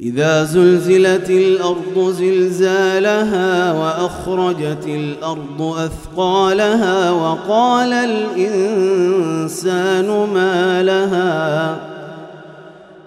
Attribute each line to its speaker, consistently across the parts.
Speaker 1: إذا زلزلت الأرض زلزالها وأخرجت الأرض أثقالها وقال الإنسان ما لها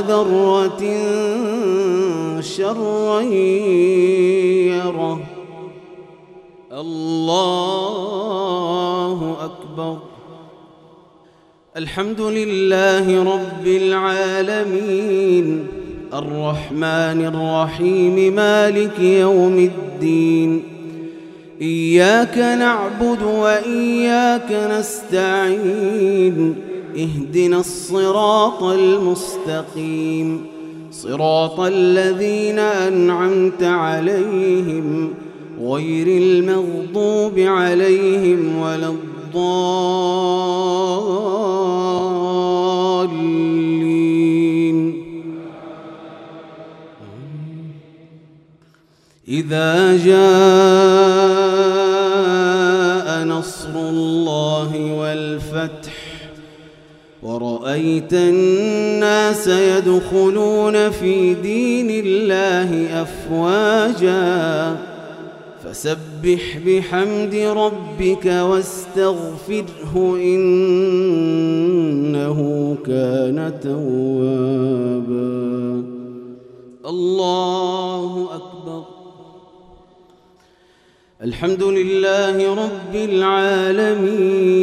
Speaker 1: ذرة شرا يره. الله أكبر. الحمد لله رب العالمين. الرحمن الرحيم مالك يوم الدين. إياك نعبد وإياك نستعين. اهدنا الصراط المستقيم. صراط الذين أنعمت عليهم غير المغضوب عليهم ولا الضالين. إذا جاء نصر الله والفتح ورأيت الناس يدخلون في دين الله أفواجا. فسبح بحمد ربك واستغفره إنه كان توابا. الله أكبر. الحمد لله رب العالمين.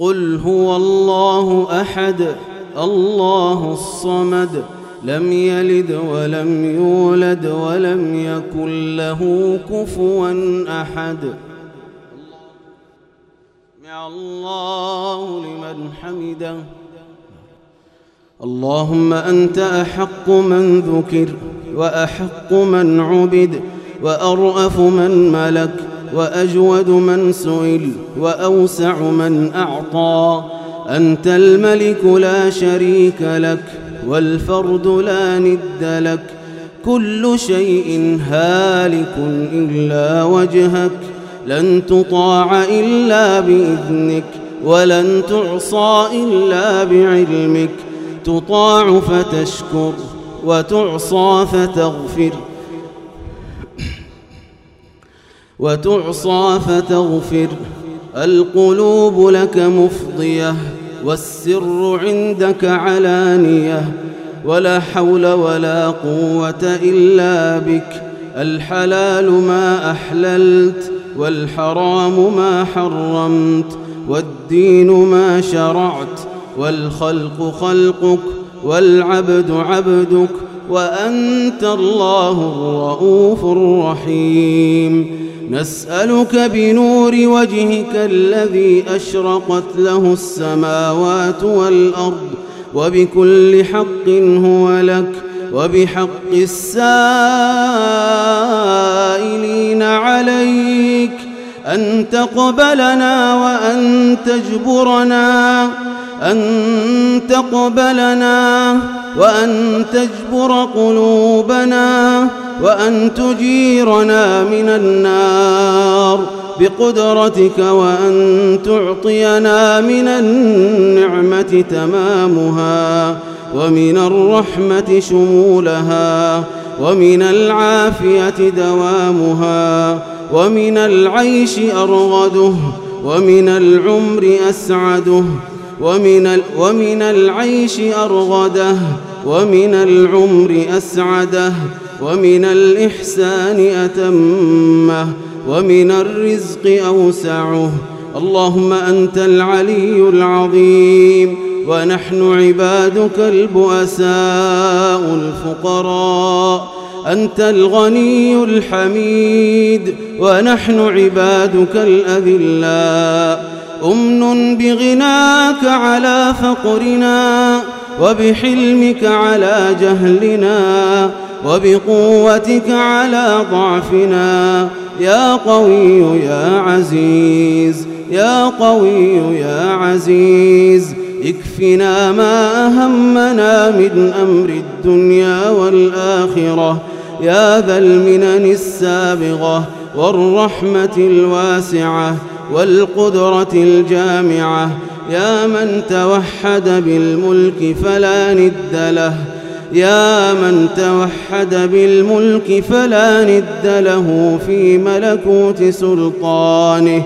Speaker 1: قل هو الله أحد الله الصمد لم يلد ولم يولد ولم يكن له كفوا أحد. سمع الله لمن حمده. اللهم أنت أحق من ذكر وأحق من عبد وأرأف من ملك. وأجود من سئل وأوسع من أعطى. أنت الملك لا شريك لك والفرد لا ند لك. كل شيء هالك إلا وجهك. لن تطاع إلا بإذنك ولن تعصى إلا بعلمك. تطاع فتشكر وتعصى فتغفر. وتعصى فتغفر. القلوب لك مفضية والسر عندك علانية. ولا حول ولا قوة إلا بك. الحلال ما أحللت والحرام ما حرمت. والدين ما شرعت والخلق خلقك والعبد عبدك. وأنت الله الرؤوف الرحيم. نسألك بنور وجهك الذي أشرقت له السماوات والأرض وبكل حق هو لك وبحق السائلين أن تقبلنا وأن تجبرنا. أن تقبلنا وأن تجبر قلوبنا وأن تجيرنا من النار بقدرتك وأن تعطينا من النعمة تمامها ومن الرحمة شمولها ومن العافية دوامها ومن العيش أرغده ومن العمر أسعده ومن, ومن العيش أرغدة ومن العمر أسعدة ومن الإحسان أتمة ومن الرزق أوسعه. اللهم أنت العلي العظيم ونحن عبادك البؤساء الفقراء. أنت الغني الحميد ونحن عبادك الأذلاء. أمن بغناك على فقرنا وبحلمك على جهلنا وبقوتك على ضعفنا. يا قوي يا عزيز يا قوي يا عزيز اكفنا ما أهمنا من أمر الدنيا والآخرة. يا ذا المنن السابغة والرحمة الواسعة. والقدرة الجامعة يا من توحد بالملك فلا ند له. يا من توحد بالملك فلا ند له في ملكوت سلطانه.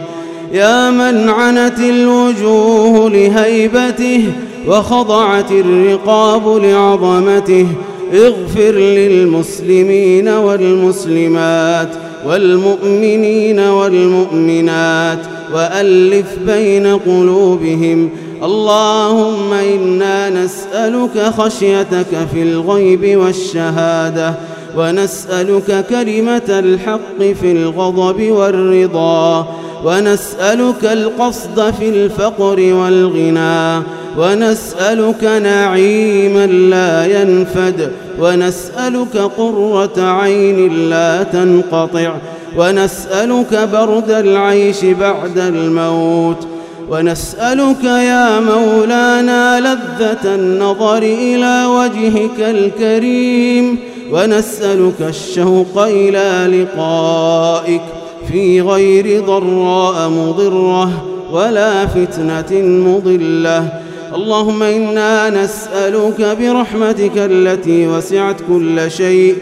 Speaker 1: يا من عنت الوجوه لهيبته وخضعت الرقاب لعظمته اغفر للمسلمين والمسلمات. والمؤمنين والمؤمنات وألف بين قلوبهم اللهم إنا نسألك خشيتك في الغيب والشهادة ونسألك كلمة الحق في الغضب والرضا ونسألك القصد في الفقر والغنى ونسألك نعيما لا ينفد ونسألك قرة عين لا تنقطع ونسألك برد العيش بعد الموت ونسألك يا مولانا لذة النظر إلى وجهك الكريم ونسألك الشوق إلى لقائك في غير ضراء مضرة ولا فتنة مضلة. اللهم إنا نسألك برحمتك التي وسعت كل شيء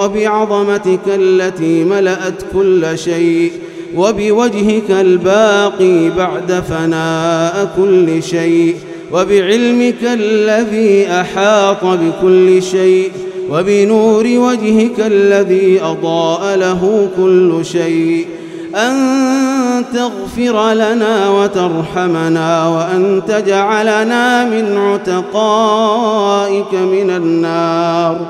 Speaker 1: وبعظمتك التي ملأت كل شيء وبوجهك الباقي بعد فناء كل شيء وبعلمك الذي أحاط بكل شيء وبنور وجهك الذي أضاء له كل شيء. أن تغفر لنا وترحمنا وأن تجعلنا من عتقائك من النار.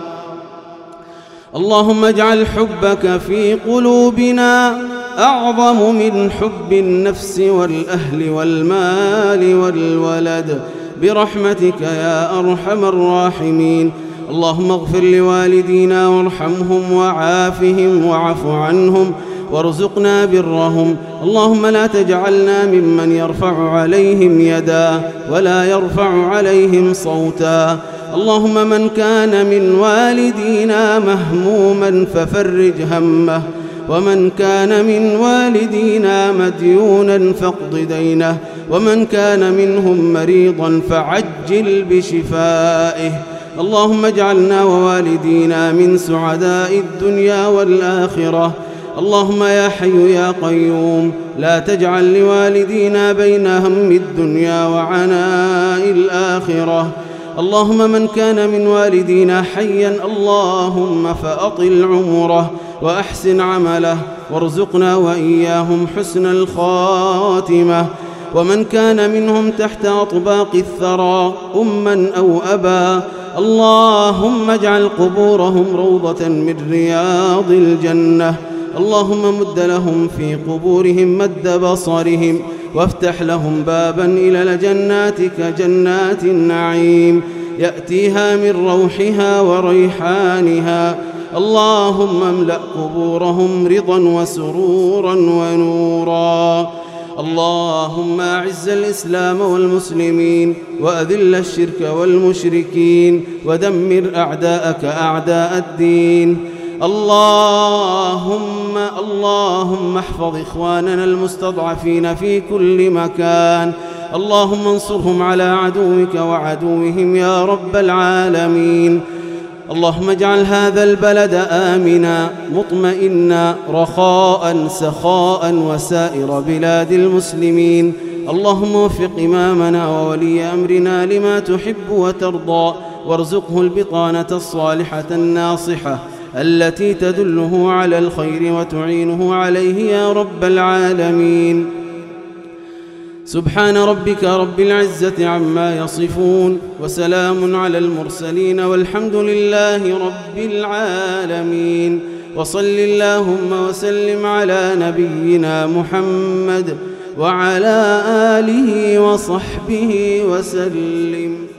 Speaker 1: اللهم اجعل حبك في قلوبنا أعظم من حب النفس والأهل والمال والولد. برحمتك يا أرحم الراحمين. اللهم اغفر لوالدينا وارحمهم وعافهم وعف عنهم. وارزقنا برهم. اللهم لا تجعلنا ممن يرفع عليهم يدا ولا يرفع عليهم صوتا. اللهم من كان من والدينا مهموما ففرج همه. ومن كان من والدينا مديونا فاقض دينه. ومن كان منهم مريضا فعجل بشفائه. اللهم اجعلنا ووالدينا من سعداء الدنيا والآخرة. اللهم يا حي يا قيوم لا تجعل لوالدينا بين هم الدنيا وعناء الآخرة. اللهم من كان من والدينا حيا اللهم فأطل عمره وأحسن عمله وارزقنا وإياهم حسن الخاتمة. ومن كان منهم تحت أطباق الثرى أما أو أبا اللهم اجعل قبورهم روضة من رياض الجنة. اللهم مد لهم في قبورهم مد بصرهم وافتح لهم بابا إلى جناتك جنات النعيم. يأتيها من روحها وريحانها. اللهم املأ قبورهم رضا وسرورا ونورا. اللهم أعز الإسلام والمسلمين وأذل الشرك والمشركين ودمر أعداءك أعداء الدين. اللهم اللهم احفظ إخواننا المستضعفين في كل مكان. اللهم انصرهم على عدوك وعدوهم يا رب العالمين. اللهم اجعل هذا البلد آمنا مطمئنا رخاء سخاء وسائر بلاد المسلمين. اللهم وفق إمامنا وولي أمرنا لما تحب وترضى وارزقه البطانة الصالحة الناصحة. التي تدله على الخير وتعينه عليه يا رب العالمين. سبحان ربك رب العزة عما يصفون وسلام على المرسلين والحمد لله رب العالمين. وصل اللهم وسلم على نبينا محمد وعلى آله وصحبه وسلم.